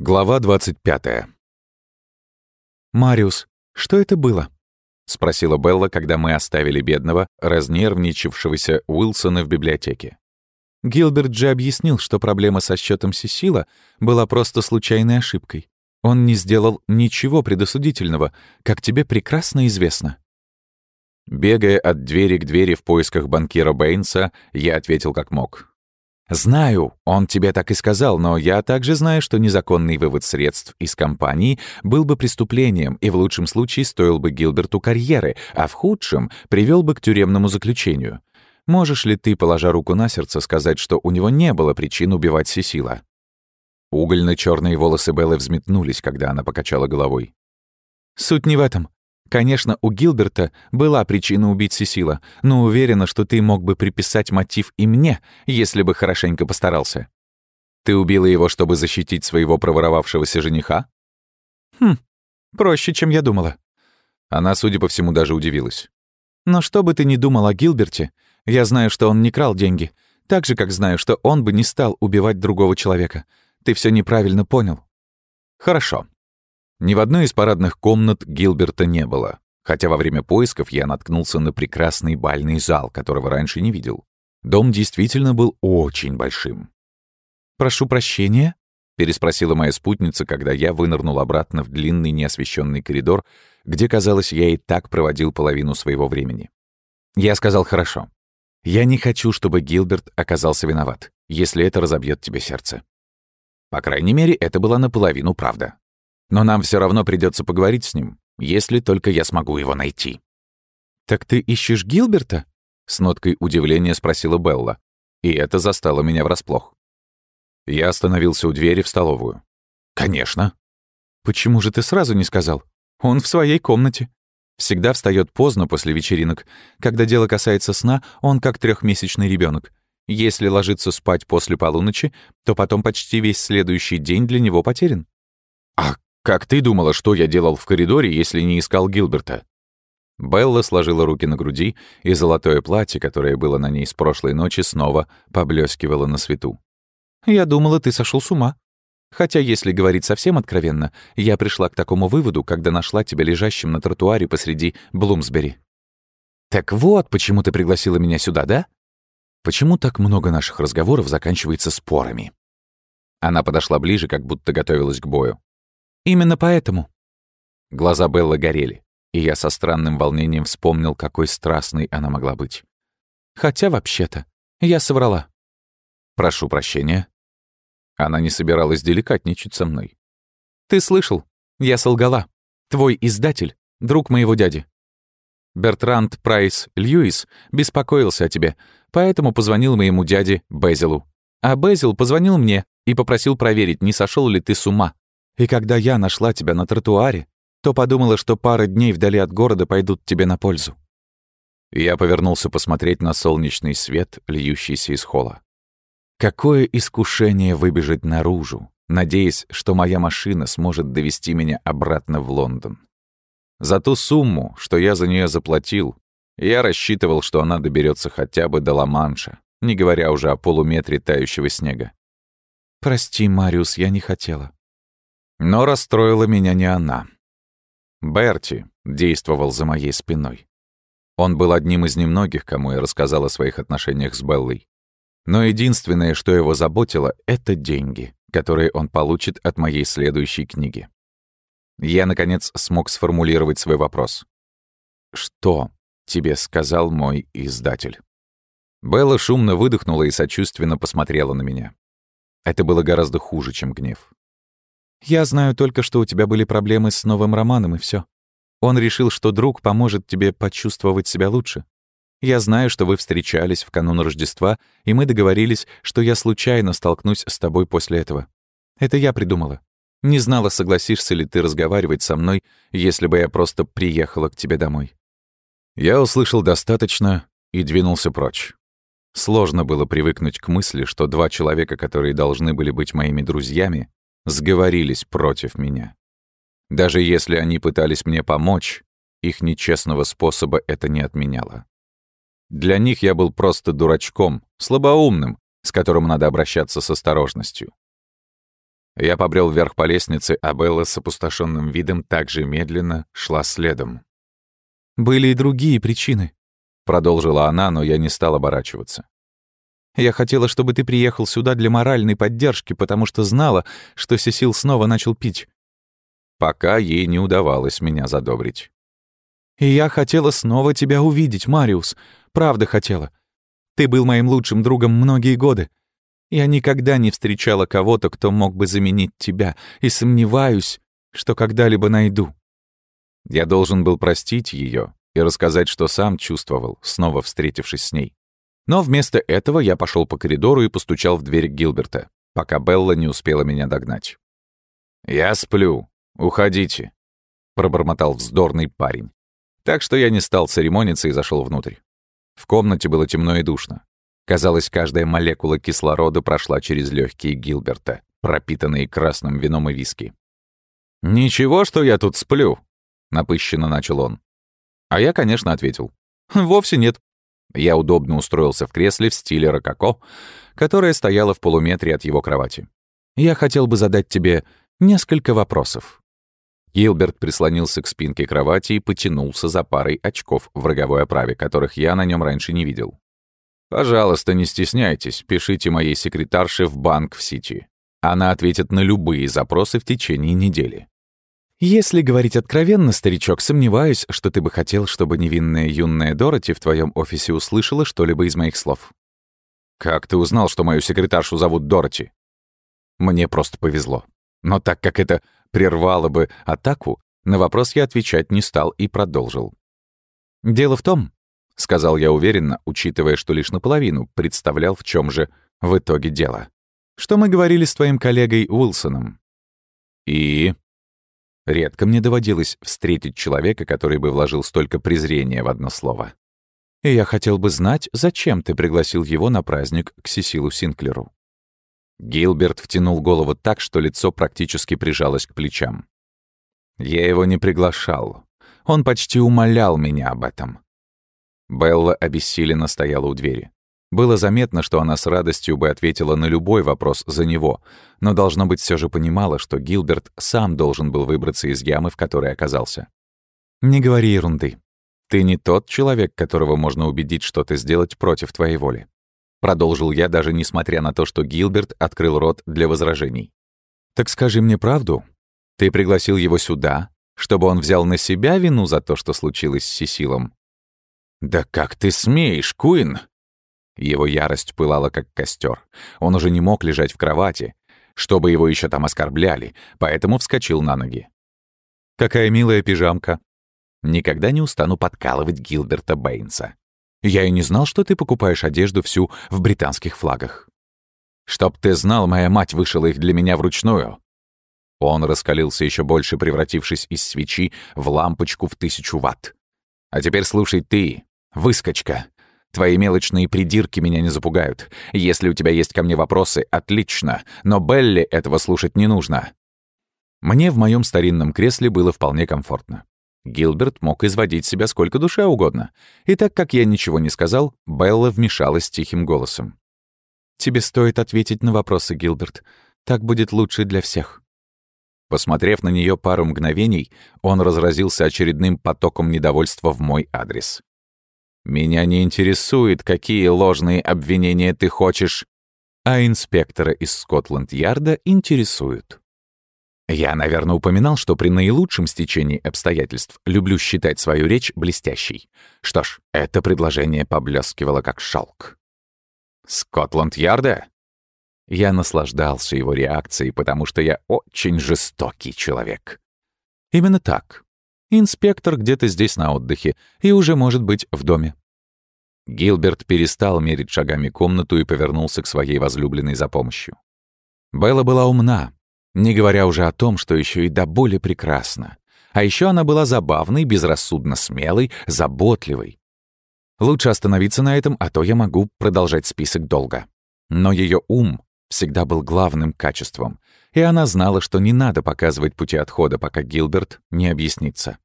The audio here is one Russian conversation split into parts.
Глава 25. «Мариус, что это было?» — спросила Белла, когда мы оставили бедного, разнервничавшегося Уилсона в библиотеке. Гилберт же объяснил, что проблема со счетом Сесила была просто случайной ошибкой. Он не сделал ничего предосудительного, как тебе прекрасно известно. Бегая от двери к двери в поисках банкира Бэйнса, я ответил как мог. «Знаю, он тебе так и сказал, но я также знаю, что незаконный вывод средств из компании был бы преступлением и в лучшем случае стоил бы Гилберту карьеры, а в худшем привел бы к тюремному заключению. Можешь ли ты, положа руку на сердце, сказать, что у него не было причин убивать Сесила?» угольно черные волосы Беллы взметнулись, когда она покачала головой. «Суть не в этом. Конечно, у Гилберта была причина убить Сесила, но уверена, что ты мог бы приписать мотив и мне, если бы хорошенько постарался. Ты убила его, чтобы защитить своего проворовавшегося жениха? Хм, проще, чем я думала. Она, судя по всему, даже удивилась. Но что бы ты ни думал о Гилберте, я знаю, что он не крал деньги, так же, как знаю, что он бы не стал убивать другого человека. Ты все неправильно понял. Хорошо. Ни в одной из парадных комнат Гилберта не было, хотя во время поисков я наткнулся на прекрасный бальный зал, которого раньше не видел. Дом действительно был очень большим. «Прошу прощения?» — переспросила моя спутница, когда я вынырнул обратно в длинный неосвещенный коридор, где, казалось, я и так проводил половину своего времени. Я сказал «хорошо». Я не хочу, чтобы Гилберт оказался виноват, если это разобьет тебе сердце. По крайней мере, это была наполовину правда. Но нам все равно придется поговорить с ним, если только я смогу его найти». «Так ты ищешь Гилберта?» — с ноткой удивления спросила Белла. И это застало меня врасплох. Я остановился у двери в столовую. «Конечно». «Почему же ты сразу не сказал? Он в своей комнате. Всегда встает поздно после вечеринок. Когда дело касается сна, он как трехмесячный ребенок. Если ложится спать после полуночи, то потом почти весь следующий день для него потерян. «А «Как ты думала, что я делал в коридоре, если не искал Гилберта?» Белла сложила руки на груди, и золотое платье, которое было на ней с прошлой ночи, снова поблескивало на свету. «Я думала, ты сошел с ума. Хотя, если говорить совсем откровенно, я пришла к такому выводу, когда нашла тебя лежащим на тротуаре посреди Блумсбери». «Так вот, почему ты пригласила меня сюда, да? Почему так много наших разговоров заканчивается спорами?» Она подошла ближе, как будто готовилась к бою. Именно поэтому. Глаза Беллы горели, и я со странным волнением вспомнил, какой страстной она могла быть. Хотя, вообще-то, я соврала. Прошу прощения. Она не собиралась деликатничать со мной. Ты слышал? Я солгала. Твой издатель — друг моего дяди. Бертранд Прайс Льюис беспокоился о тебе, поэтому позвонил моему дяде Безилу. А Безил позвонил мне и попросил проверить, не сошел ли ты с ума и когда я нашла тебя на тротуаре, то подумала, что пара дней вдали от города пойдут тебе на пользу». Я повернулся посмотреть на солнечный свет, льющийся из холла. Какое искушение выбежать наружу, надеясь, что моя машина сможет довести меня обратно в Лондон. За ту сумму, что я за нее заплатил, я рассчитывал, что она доберется хотя бы до Ла-Манша, не говоря уже о полуметре тающего снега. «Прости, Мариус, я не хотела. Но расстроила меня не она. Берти действовал за моей спиной. Он был одним из немногих, кому я рассказал о своих отношениях с Беллой. Но единственное, что его заботило, — это деньги, которые он получит от моей следующей книги. Я, наконец, смог сформулировать свой вопрос. «Что тебе сказал мой издатель?» Белла шумно выдохнула и сочувственно посмотрела на меня. Это было гораздо хуже, чем гнев. Я знаю только, что у тебя были проблемы с новым романом, и все. Он решил, что друг поможет тебе почувствовать себя лучше. Я знаю, что вы встречались в канун Рождества, и мы договорились, что я случайно столкнусь с тобой после этого. Это я придумала. Не знала, согласишься ли ты разговаривать со мной, если бы я просто приехала к тебе домой. Я услышал достаточно и двинулся прочь. Сложно было привыкнуть к мысли, что два человека, которые должны были быть моими друзьями, сговорились против меня. Даже если они пытались мне помочь, их нечестного способа это не отменяло. Для них я был просто дурачком, слабоумным, с которым надо обращаться с осторожностью. Я побрел вверх по лестнице, а Белла с опустошенным видом также медленно шла следом. «Были и другие причины», — продолжила она, но я не стал оборачиваться. «Я хотела, чтобы ты приехал сюда для моральной поддержки, потому что знала, что Сесил снова начал пить». Пока ей не удавалось меня задобрить. «И я хотела снова тебя увидеть, Мариус. Правда хотела. Ты был моим лучшим другом многие годы. Я никогда не встречала кого-то, кто мог бы заменить тебя, и сомневаюсь, что когда-либо найду. Я должен был простить ее и рассказать, что сам чувствовал, снова встретившись с ней. Но вместо этого я пошел по коридору и постучал в дверь Гилберта, пока Белла не успела меня догнать. «Я сплю. Уходите», — пробормотал вздорный парень. Так что я не стал церемониться и зашел внутрь. В комнате было темно и душно. Казалось, каждая молекула кислорода прошла через легкие Гилберта, пропитанные красным вином и виски. «Ничего, что я тут сплю», — напыщенно начал он. А я, конечно, ответил. «Вовсе нет». Я удобно устроился в кресле в стиле рококо, которое стояло в полуметре от его кровати. «Я хотел бы задать тебе несколько вопросов». Гилберт прислонился к спинке кровати и потянулся за парой очков в роговой оправе, которых я на нем раньше не видел. Пожалуйста, не стесняйтесь, пишите моей секретарше в банк в Сити. Она ответит на любые запросы в течение недели. Если говорить откровенно, старичок, сомневаюсь, что ты бы хотел, чтобы невинная юная Дороти в твоем офисе услышала что-либо из моих слов. Как ты узнал, что мою секретаршу зовут Дороти? Мне просто повезло. Но так как это прервало бы атаку, на вопрос я отвечать не стал и продолжил. Дело в том, — сказал я уверенно, учитывая, что лишь наполовину представлял, в чем же в итоге дело. «Что мы говорили с твоим коллегой Уилсоном?» «И...» Редко мне доводилось встретить человека, который бы вложил столько презрения в одно слово. «И я хотел бы знать, зачем ты пригласил его на праздник к Сесилу Синклеру?» Гилберт втянул голову так, что лицо практически прижалось к плечам. «Я его не приглашал. Он почти умолял меня об этом. Белла обессиленно стояла у двери. Было заметно, что она с радостью бы ответила на любой вопрос за него, но, должно быть, все же понимала, что Гилберт сам должен был выбраться из ямы, в которой оказался. «Не говори ерунды. Ты не тот человек, которого можно убедить что-то сделать против твоей воли». Продолжил я, даже несмотря на то, что Гилберт открыл рот для возражений. «Так скажи мне правду. Ты пригласил его сюда, чтобы он взял на себя вину за то, что случилось с Сесилом?» «Да как ты смеешь, Куин?» Его ярость пылала, как костер. Он уже не мог лежать в кровати, чтобы его еще там оскорбляли, поэтому вскочил на ноги. «Какая милая пижамка!» Никогда не устану подкалывать Гилберта Бэйнса. «Я и не знал, что ты покупаешь одежду всю в британских флагах». «Чтоб ты знал, моя мать вышила их для меня вручную». Он раскалился еще больше, превратившись из свечи в лампочку в тысячу ватт. «А теперь слушай ты, «Выскочка. Твои мелочные придирки меня не запугают. Если у тебя есть ко мне вопросы, отлично, но Белли этого слушать не нужно». Мне в моем старинном кресле было вполне комфортно. Гилберт мог изводить себя сколько душе угодно. И так как я ничего не сказал, Белла вмешалась тихим голосом. «Тебе стоит ответить на вопросы, Гилберт. Так будет лучше для всех». Посмотрев на нее пару мгновений, он разразился очередным потоком недовольства в мой адрес. Меня не интересует, какие ложные обвинения ты хочешь, а инспектора из Скотланд-Ярда интересуют. Я, наверное, упоминал, что при наилучшем стечении обстоятельств люблю считать свою речь блестящей. Что ж, это предложение поблескивало как шелк. Скотланд-Ярда? Я наслаждался его реакцией, потому что я очень жестокий человек. Именно так. Инспектор где-то здесь на отдыхе и уже может быть в доме. Гилберт перестал мерить шагами комнату и повернулся к своей возлюбленной за помощью. Белла была умна, не говоря уже о том, что еще и до боли прекрасна. А еще она была забавной, безрассудно смелой, заботливой. Лучше остановиться на этом, а то я могу продолжать список долго. Но ее ум всегда был главным качеством, и она знала, что не надо показывать пути отхода, пока Гилберт не объяснится.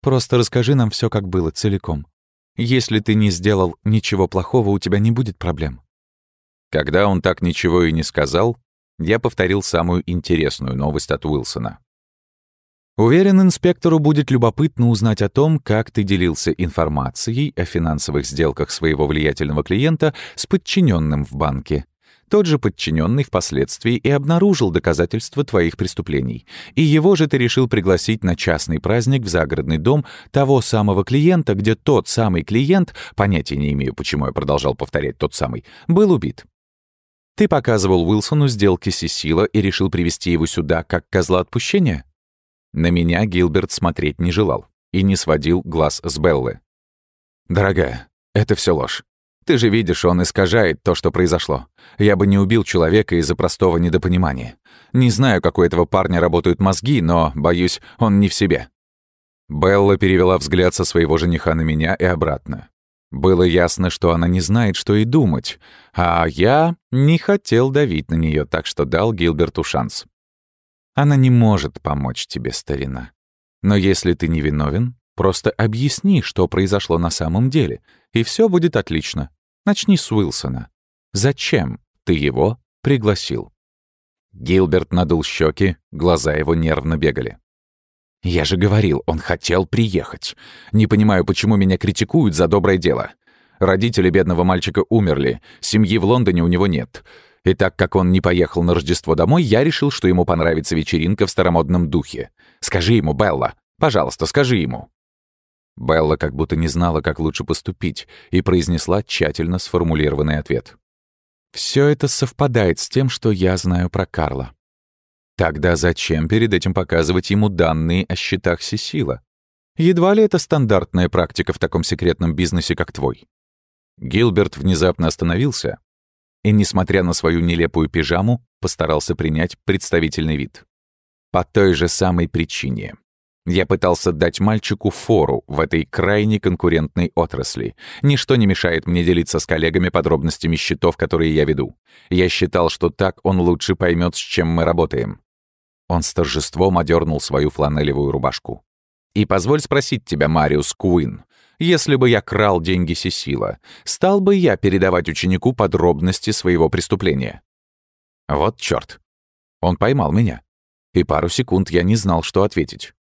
«Просто расскажи нам все, как было, целиком. Если ты не сделал ничего плохого, у тебя не будет проблем». Когда он так ничего и не сказал, я повторил самую интересную новость от Уилсона. Уверен, инспектору будет любопытно узнать о том, как ты делился информацией о финансовых сделках своего влиятельного клиента с подчиненным в банке. Тот же подчиненный впоследствии и обнаружил доказательства твоих преступлений. И его же ты решил пригласить на частный праздник в загородный дом того самого клиента, где тот самый клиент, понятия не имею, почему я продолжал повторять тот самый, был убит. Ты показывал Уилсону сделки Сесила и решил привести его сюда как козла отпущения? На меня Гилберт смотреть не желал и не сводил глаз с Беллы. «Дорогая, это все ложь. Ты же видишь, он искажает то, что произошло. Я бы не убил человека из-за простого недопонимания. Не знаю, как у этого парня работают мозги, но, боюсь, он не в себе». Белла перевела взгляд со своего жениха на меня и обратно. Было ясно, что она не знает, что и думать, а я не хотел давить на нее, так что дал Гилберту шанс. Она не может помочь тебе, старина. Но если ты не виновен, просто объясни, что произошло на самом деле, и все будет отлично. Начни с Уилсона. Зачем ты его пригласил?» Гилберт надул щеки, глаза его нервно бегали. «Я же говорил, он хотел приехать. Не понимаю, почему меня критикуют за доброе дело. Родители бедного мальчика умерли, семьи в Лондоне у него нет. И так как он не поехал на Рождество домой, я решил, что ему понравится вечеринка в старомодном духе. Скажи ему, Белла. Пожалуйста, скажи ему». Белла как будто не знала, как лучше поступить, и произнесла тщательно сформулированный ответ. «Все это совпадает с тем, что я знаю про Карла». Тогда зачем перед этим показывать ему данные о счетах Сесила? Едва ли это стандартная практика в таком секретном бизнесе, как твой. Гилберт внезапно остановился, и, несмотря на свою нелепую пижаму, постарался принять представительный вид. По той же самой причине. Я пытался дать мальчику фору в этой крайне конкурентной отрасли. Ничто не мешает мне делиться с коллегами подробностями счетов, которые я веду. Я считал, что так он лучше поймет, с чем мы работаем. Он с торжеством одернул свою фланелевую рубашку. «И позволь спросить тебя, Мариус Куин, если бы я крал деньги Сесила, стал бы я передавать ученику подробности своего преступления? Вот чёрт. Он поймал меня. И пару секунд я не знал, что ответить.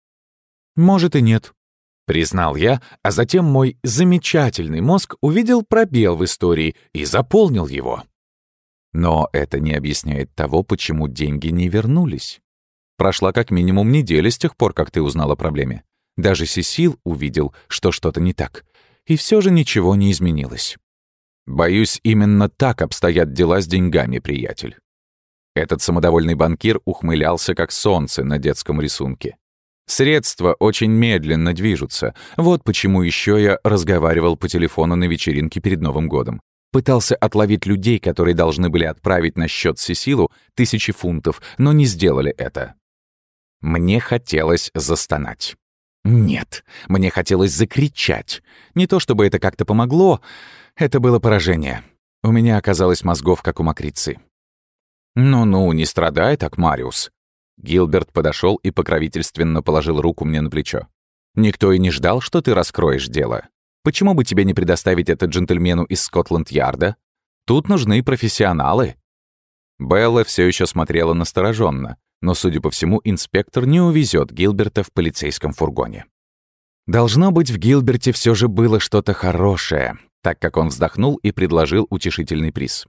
«Может и нет», — признал я, а затем мой замечательный мозг увидел пробел в истории и заполнил его. Но это не объясняет того, почему деньги не вернулись. Прошла как минимум неделя с тех пор, как ты узнал о проблеме. Даже Сесил увидел, что что-то не так. И все же ничего не изменилось. Боюсь, именно так обстоят дела с деньгами, приятель. Этот самодовольный банкир ухмылялся, как солнце на детском рисунке. Средства очень медленно движутся. Вот почему еще я разговаривал по телефону на вечеринке перед Новым годом. Пытался отловить людей, которые должны были отправить на счет Сесилу тысячи фунтов, но не сделали это. Мне хотелось застонать. Нет, мне хотелось закричать. Не то чтобы это как-то помогло, это было поражение. У меня оказалось мозгов, как у мокрицы. «Ну-ну, не страдай так, Мариус». Гилберт подошел и покровительственно положил руку мне на плечо. «Никто и не ждал, что ты раскроешь дело. Почему бы тебе не предоставить это джентльмену из Скотланд-Ярда? Тут нужны профессионалы». Белла все еще смотрела настороженно, но, судя по всему, инспектор не увезет Гилберта в полицейском фургоне. Должно быть, в Гилберте все же было что-то хорошее, так как он вздохнул и предложил утешительный приз.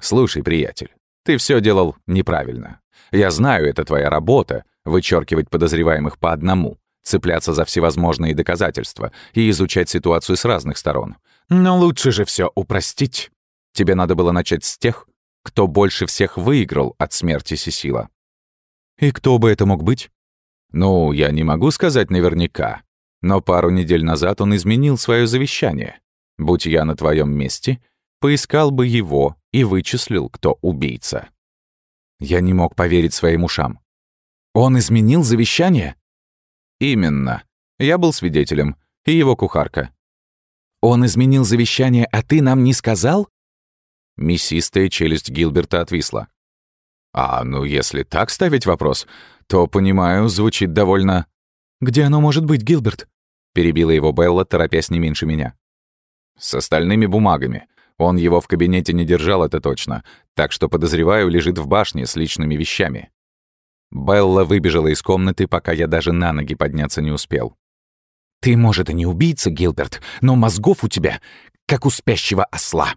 «Слушай, приятель, ты все делал неправильно. Я знаю, это твоя работа — вычеркивать подозреваемых по одному, цепляться за всевозможные доказательства и изучать ситуацию с разных сторон. Но лучше же все упростить. Тебе надо было начать с тех, кто больше всех выиграл от смерти Сесила. И кто бы это мог быть? Ну, я не могу сказать наверняка. Но пару недель назад он изменил свое завещание. Будь я на твоем месте, поискал бы его и вычислил, кто убийца. Я не мог поверить своим ушам. Он изменил завещание? Именно. Я был свидетелем. И его кухарка. Он изменил завещание, а ты нам не сказал? Мясистая челюсть Гилберта отвисла. А ну если так ставить вопрос, то, понимаю, звучит довольно... «Где оно может быть, Гилберт?» — перебила его Белла, торопясь не меньше меня. «С остальными бумагами. Он его в кабинете не держал, это точно, так что, подозреваю, лежит в башне с личными вещами. Белла выбежала из комнаты, пока я даже на ноги подняться не успел. «Ты, может, и не убийца, Гилберт, но мозгов у тебя, как у спящего осла»,